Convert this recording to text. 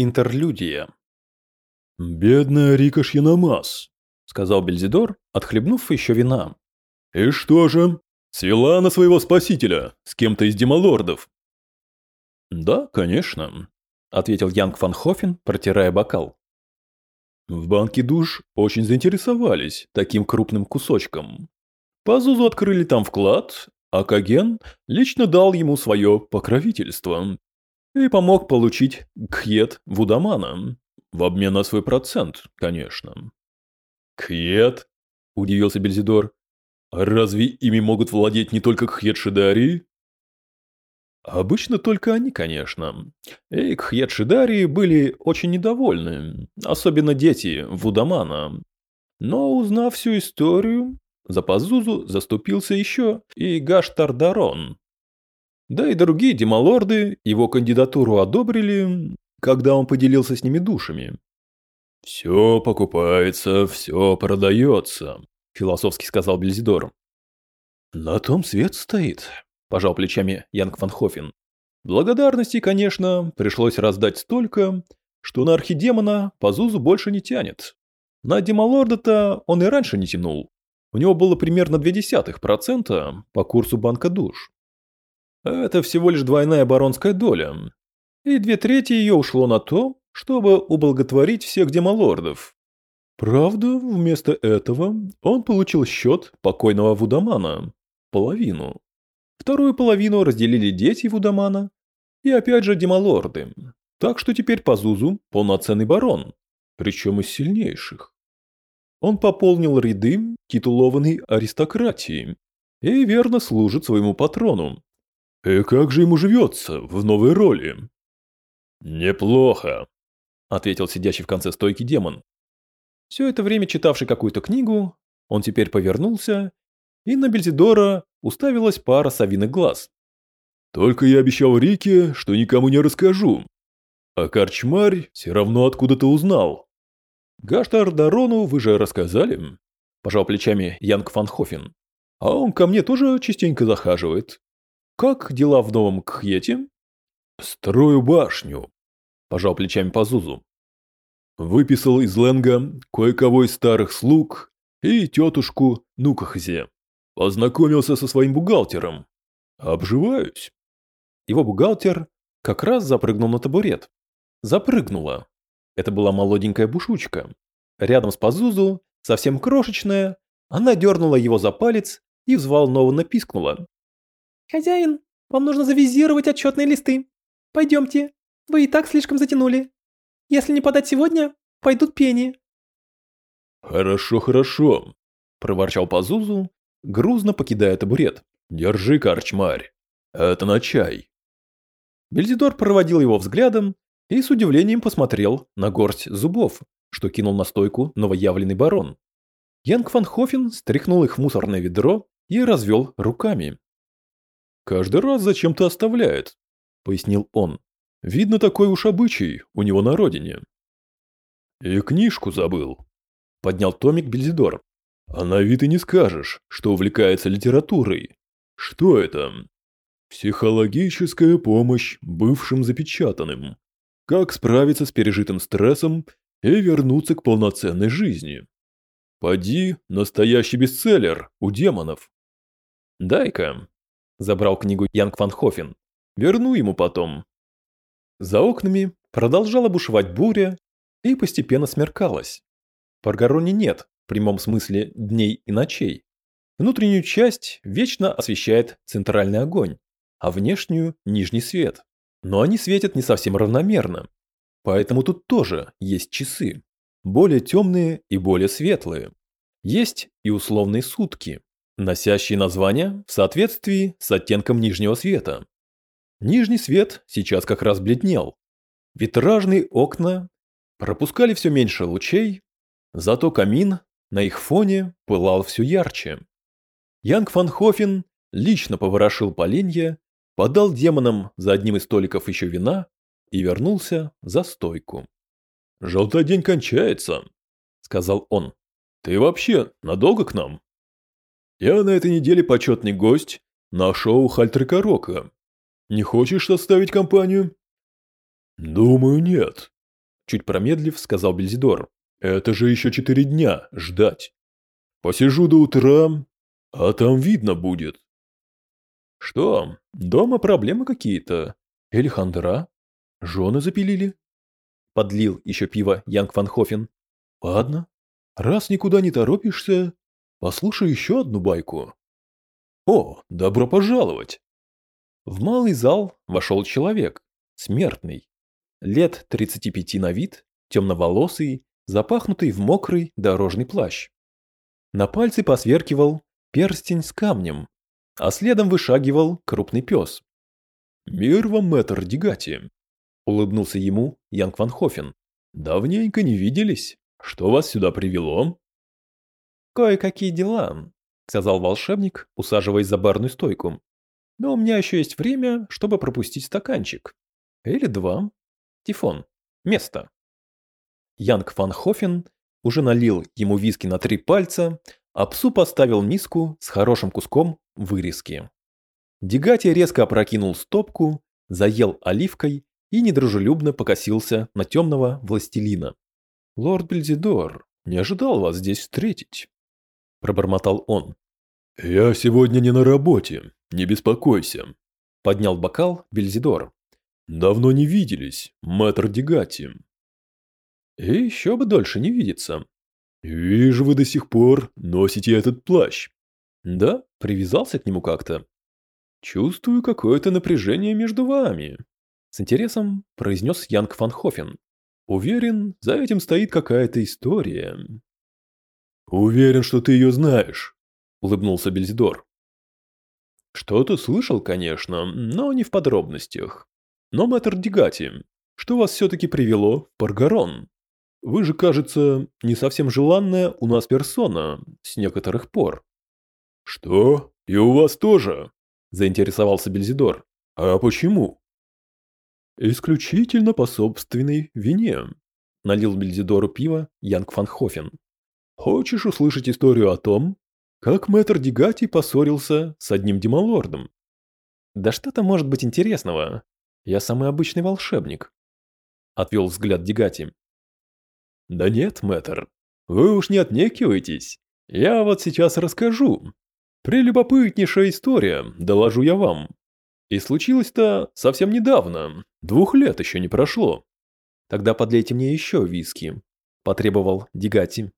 Интерлюдия. «Бедная Рика Шьяномас», — сказал Бельзидор, отхлебнув еще вина. «И что же? Свела на своего спасителя с кем-то из демалордов?» «Да, конечно», — ответил Янг Фан Хофен, протирая бокал. В банке душ очень заинтересовались таким крупным кусочком. Пазузу открыли там вклад, а Каген лично дал ему свое покровительство и помог получить Кхет Вудамана. В обмен на свой процент, конечно. «Кхет?» – удивился Бельзидор. «А разве ими могут владеть не только Кхет Шидари?» Обычно только они, конечно. И Кхет Шидари были очень недовольны, особенно дети Вудамана. Но узнав всю историю, за Пазузу заступился еще и Гаштардарон. Да и другие демалорды его кандидатуру одобрили, когда он поделился с ними душами. «Все покупается, все продается», – философски сказал Бельзидор. «На том свет стоит», – пожал плечами Янг Ван Хофен. «Благодарности, конечно, пришлось раздать столько, что на архидемона Пазузу больше не тянет. На демалорда-то он и раньше не тянул. У него было примерно 0,2% по курсу банка душ. Это всего лишь двойная баронская доля. И две трети ее ушло на то, чтобы ублаготворить всех демалордов. Правда, вместо этого он получил счет покойного Вудамана. Половину. Вторую половину разделили дети Вудамана и опять же демалорды. Так что теперь Пазузу полноценный барон, причем из сильнейших. Он пополнил ряды титулованной аристократии и верно служит своему патрону, «И как же ему живется в новой роли?» «Неплохо», — ответил сидящий в конце стойки демон. Все это время читавший какую-то книгу, он теперь повернулся, и на Бельзидора уставилась пара совиных глаз. «Только я обещал Рике, что никому не расскажу. А Корчмарь все равно откуда-то узнал». «Гаштар Дарону вы же рассказали?» – пожал плечами Янг Фанхофен. «А он ко мне тоже частенько захаживает. Как дела в новом Кхете? Строю башню, пожал плечами Пазузу. Выписал из Ленга кое-кого из старых слуг и тетушку Нукахзе. Познакомился со своим бухгалтером. Обживаюсь. Его бухгалтер как раз запрыгнул на табурет. Запрыгнула. Это была молоденькая бушучка. Рядом с Пазузу, совсем крошечная, она дернула его за палец и взволнованно пискнула. «Хозяин, вам нужно завизировать отчетные листы. Пойдемте, вы и так слишком затянули. Если не подать сегодня, пойдут пени». «Хорошо, хорошо», – проворчал Пазузу, грузно покидая табурет. «Держи, корчмарь. Это на чай». Бельзидор проводил его взглядом и с удивлением посмотрел на горсть зубов, что кинул на стойку новоявленный барон. Янг Ван Хофен стряхнул их в мусорное ведро и развел руками. «Каждый раз зачем-то оставляет», — пояснил он. «Видно, такой уж обычай у него на родине». «И книжку забыл», — поднял томик Бельзидор. «А на вид и не скажешь, что увлекается литературой. Что это?» «Психологическая помощь бывшим запечатанным. Как справиться с пережитым стрессом и вернуться к полноценной жизни. Поди, настоящий бестселлер у демонов». «Дай-ка», Забрал книгу Янг Ван Хофен. Верну ему потом. За окнами продолжала бушевать буря и постепенно смеркалась. В нет, в прямом смысле, дней и ночей. Внутреннюю часть вечно освещает центральный огонь, а внешнюю – нижний свет. Но они светят не совсем равномерно. Поэтому тут тоже есть часы. Более темные и более светлые. Есть и условные сутки, носящие название в соответствии с оттенком нижнего света. Нижний свет сейчас как раз бледнел. Витражные окна пропускали все меньше лучей, зато камин на их фоне пылал все ярче. Янг Фан Хофен лично поворошил поленья, подал демонам за одним из столиков еще вина и вернулся за стойку. «Желтый день кончается», — сказал он. «Ты вообще надолго к нам?» Я на этой неделе почетный гость на шоу Хальтрика Рока. Не хочешь составить компанию? Думаю, нет. чуть промедлив, сказал Бельзидор. Это же еще четыре дня ждать. Посижу до утра, а там видно будет. Что, дома проблемы какие-то? Или хандра? Жены запилили? Подлил еще пиво Янг Ван Хофен. Ладно, раз никуда не торопишься, послушай еще одну байку. О, добро пожаловать! В малый зал вошел человек, смертный, лет 35 на вид, темноволосый, запахнутый в мокрый дорожный плащ. На пальце посверкивал перстень с камнем, а следом вышагивал крупный пес. «Мир вам, мэтр Дигати!» — улыбнулся ему Янг Ван Хофен. «Давненько не виделись. Что вас сюда привело?» «Кое-какие дела», — сказал волшебник, усаживаясь за барную стойку. «Но у меня еще есть время, чтобы пропустить стаканчик. Или два. Тифон. Место». Янг Ван Хофен уже налил ему виски на три пальца, а псу поставил миску с хорошим куском вырезки. Дегати резко опрокинул стопку, заел оливкой и недружелюбно покосился на темного властелина. «Лорд Бельзидор, не ожидал вас здесь встретить», – пробормотал он. «Я сегодня не на работе, не беспокойся», – поднял бокал Бельзидор. «Давно не виделись, мэтр Дегати». «И еще бы дольше не видеться», «Вижу, вы до сих пор носите этот плащ». «Да, привязался к нему как-то». «Чувствую какое-то напряжение между вами», — с интересом произнес Янг Фанхофен. «Уверен, за этим стоит какая-то история». «Уверен, что ты ее знаешь», — улыбнулся Бельзидор. «Что-то слышал, конечно, но не в подробностях. Но, мэтр Дигати, что вас все-таки привело в Паргарон?» Вы же, кажется, не совсем желанная у нас персона с некоторых пор. Что? И у вас тоже? Заинтересовался Бельзидор. А почему? Исключительно по собственной вине. Налил Бельзидору пиво Янг Фанхофен. Хочешь услышать историю о том, как мэтр Дигати поссорился с одним демалордом? Да что там может быть интересного? Я самый обычный волшебник. Отвел взгляд Дигати. Да нет, мэтр, вы уж не отнекивайтесь. Я вот сейчас расскажу. Прелюбопытнейшая история, доложу я вам. И случилось-то совсем недавно, двух лет еще не прошло. Тогда подлейте мне еще виски, потребовал Дигати.